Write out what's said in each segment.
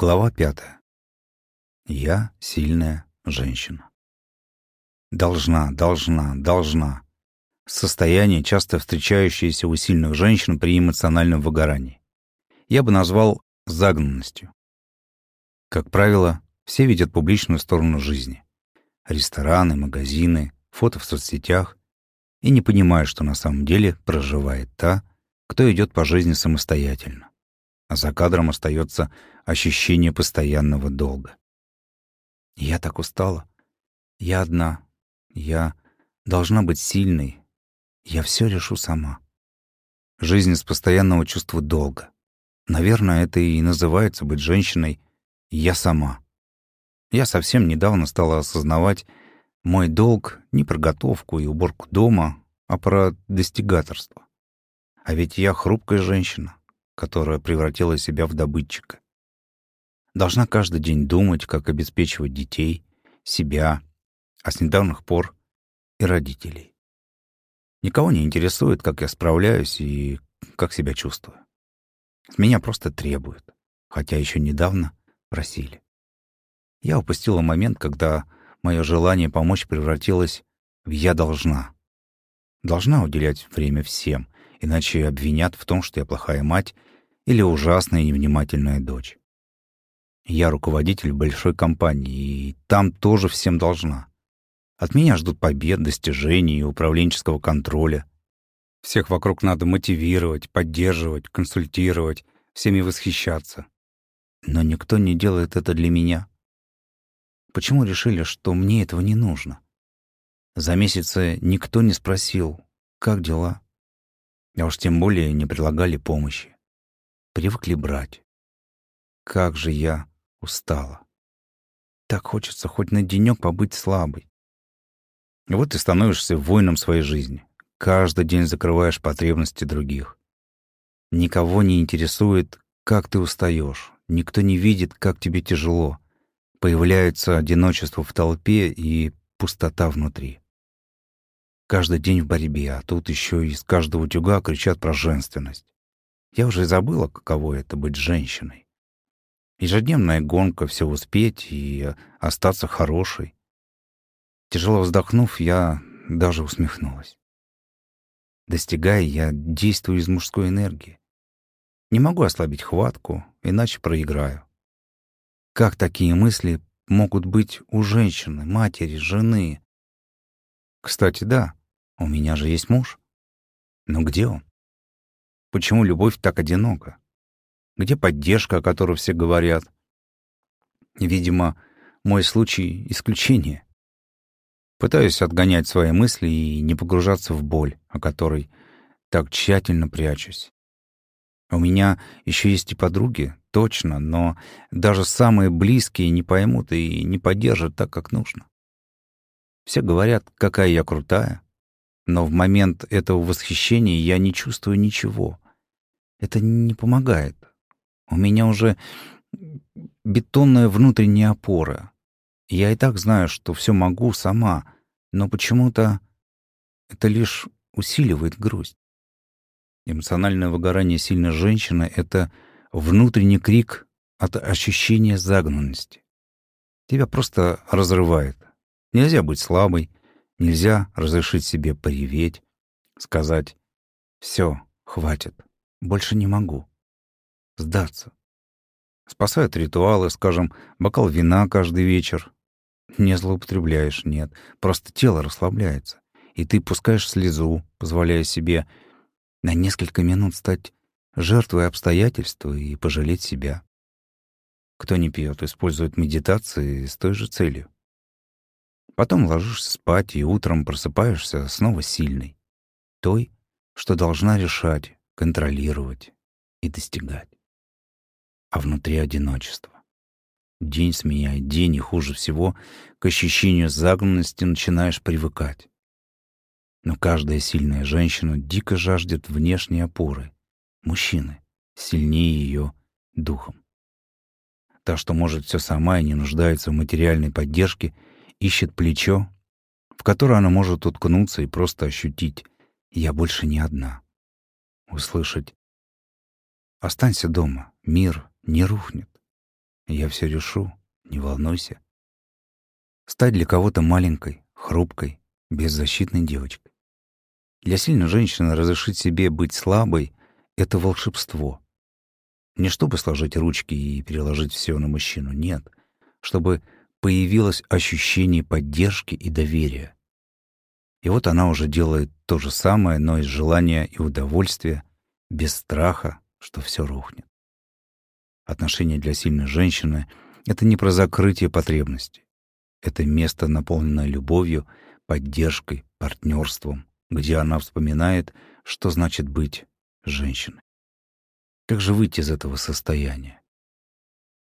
Глава пятая. Я сильная женщина. Должна, должна, должна. Состояние, часто встречающееся у сильных женщин при эмоциональном выгорании. Я бы назвал загнанностью. Как правило, все видят публичную сторону жизни. Рестораны, магазины, фото в соцсетях. И не понимают, что на самом деле проживает та, кто идет по жизни самостоятельно а за кадром остается ощущение постоянного долга. Я так устала. Я одна. Я должна быть сильной. Я все решу сама. Жизнь из постоянного чувства долга. Наверное, это и называется быть женщиной «я сама». Я совсем недавно стала осознавать мой долг не про готовку и уборку дома, а про достигаторство. А ведь я хрупкая женщина, которая превратила себя в добытчика. Должна каждый день думать, как обеспечивать детей, себя, а с недавних пор и родителей. Никого не интересует, как я справляюсь и как себя чувствую. С меня просто требуют, хотя еще недавно просили. Я упустила момент, когда мое желание помочь превратилось в «я должна». Должна уделять время всем, иначе обвинят в том, что я плохая мать или ужасная невнимательная дочь. Я руководитель большой компании, и там тоже всем должна. От меня ждут побед, достижений и управленческого контроля. Всех вокруг надо мотивировать, поддерживать, консультировать, всеми восхищаться. Но никто не делает это для меня. Почему решили, что мне этого не нужно? За месяцы никто не спросил, как дела. А уж тем более не предлагали помощи привыкли брать. Как же я устала. Так хочется хоть на денек побыть слабой. И вот ты становишься воином своей жизни. Каждый день закрываешь потребности других. Никого не интересует, как ты устаешь. Никто не видит, как тебе тяжело. Появляется одиночество в толпе и пустота внутри. Каждый день в борьбе, а тут еще из каждого утюга кричат про женственность. Я уже забыла, каково это быть женщиной. Ежедневная гонка, все успеть и остаться хорошей. Тяжело вздохнув, я даже усмехнулась. Достигая, я действую из мужской энергии. Не могу ослабить хватку, иначе проиграю. Как такие мысли могут быть у женщины, матери, жены? Кстати, да, у меня же есть муж. Но где он? Почему любовь так одинока? Где поддержка, о которой все говорят? Видимо, мой случай — исключение. Пытаюсь отгонять свои мысли и не погружаться в боль, о которой так тщательно прячусь. У меня еще есть и подруги, точно, но даже самые близкие не поймут и не поддержат так, как нужно. Все говорят, какая я крутая, но в момент этого восхищения я не чувствую ничего. Это не помогает. У меня уже бетонная внутренняя опора. Я и так знаю, что все могу сама, но почему-то это лишь усиливает грусть. Эмоциональное выгорание сильной женщины — это внутренний крик от ощущения загнанности. Тебя просто разрывает. Нельзя быть слабой, Нельзя разрешить себе пореветь, сказать «все, хватит, больше не могу». Сдаться. Спасают ритуалы, скажем, бокал вина каждый вечер. Не злоупотребляешь, нет. Просто тело расслабляется. И ты пускаешь слезу, позволяя себе на несколько минут стать жертвой обстоятельств и пожалеть себя. Кто не пьет, использует медитации с той же целью. Потом ложишься спать и утром просыпаешься снова сильной. Той, что должна решать, контролировать и достигать. А внутри одиночество. День сменяет день, и хуже всего к ощущению загнанности начинаешь привыкать. Но каждая сильная женщина дико жаждет внешней опоры. Мужчины сильнее ее духом. Та, что может все сама и не нуждается в материальной поддержке — ищет плечо, в которое она может уткнуться и просто ощутить «я больше не одна». Услышать «останься дома, мир не рухнет». Я все решу, не волнуйся. Стать для кого-то маленькой, хрупкой, беззащитной девочкой. Для сильной женщины разрешить себе быть слабой — это волшебство. Не чтобы сложить ручки и переложить все на мужчину, нет. Чтобы появилось ощущение поддержки и доверия. И вот она уже делает то же самое, но из желания и удовольствия, без страха, что все рухнет. Отношения для сильной женщины — это не про закрытие потребностей. Это место, наполненное любовью, поддержкой, партнерством, где она вспоминает, что значит быть женщиной. Как же выйти из этого состояния?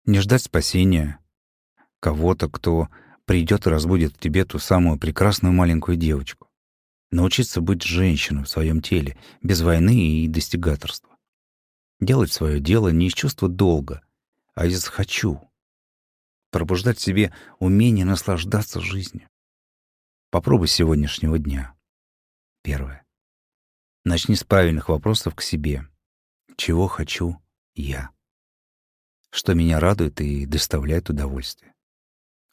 Не ждать спасения кого-то, кто придет и разбудит в тебе ту самую прекрасную маленькую девочку. Научиться быть женщиной в своем теле, без войны и достигаторства. Делать свое дело не из чувства долга, а из «хочу». Пробуждать в себе умение наслаждаться жизнью. Попробуй сегодняшнего дня. Первое. Начни с правильных вопросов к себе. Чего хочу я? Что меня радует и доставляет удовольствие?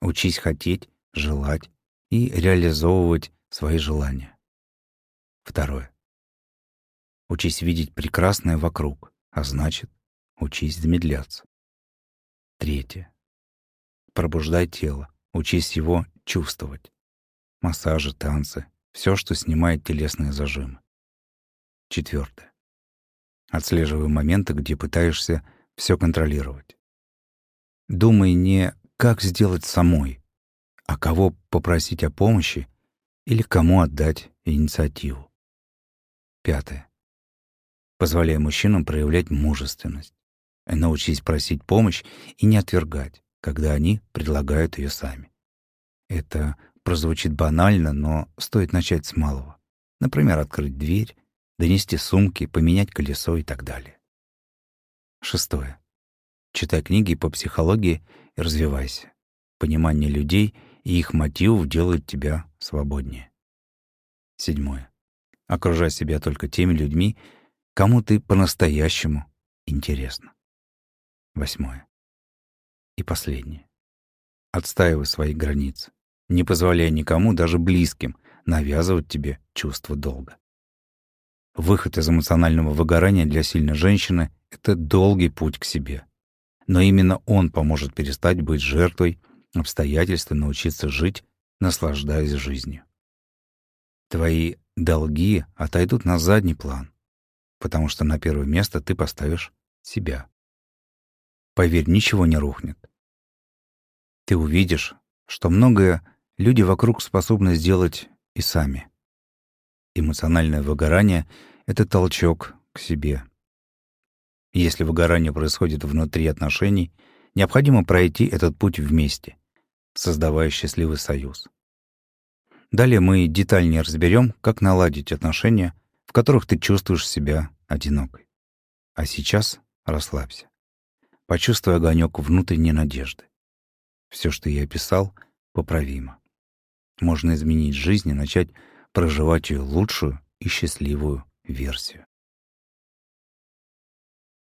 Учись хотеть, желать и реализовывать свои желания. Второе. Учись видеть прекрасное вокруг, а значит, учись замедляться. Третье. Пробуждай тело, учись его чувствовать. Массажи, танцы, все, что снимает телесные зажимы. Четвертое. Отслеживай моменты, где пытаешься все контролировать. Думай не как сделать самой, а кого попросить о помощи или кому отдать инициативу. Пятое. Позволяй мужчинам проявлять мужественность. Научись просить помощь и не отвергать, когда они предлагают ее сами. Это прозвучит банально, но стоит начать с малого. Например, открыть дверь, донести сумки, поменять колесо и так далее. Шестое. Читай книги по психологии и развивайся. Понимание людей и их мотивов делает тебя свободнее. Седьмое. Окружай себя только теми людьми, кому ты по-настоящему интересно. Восьмое. И последнее. Отстаивай свои границы. Не позволяй никому, даже близким, навязывать тебе чувство долга. Выход из эмоционального выгорания для сильной женщины — это долгий путь к себе. Но именно он поможет перестать быть жертвой обстоятельств и научиться жить, наслаждаясь жизнью. Твои долги отойдут на задний план, потому что на первое место ты поставишь себя. Поверь, ничего не рухнет. Ты увидишь, что многое люди вокруг способны сделать и сами. Эмоциональное выгорание — это толчок к себе. Если выгорание происходит внутри отношений, необходимо пройти этот путь вместе, создавая счастливый союз. Далее мы детальнее разберем, как наладить отношения, в которых ты чувствуешь себя одинокой. А сейчас расслабься. Почувствуй огонек внутренней надежды. Все, что я описал, поправимо. Можно изменить жизнь и начать проживать ее лучшую и счастливую версию.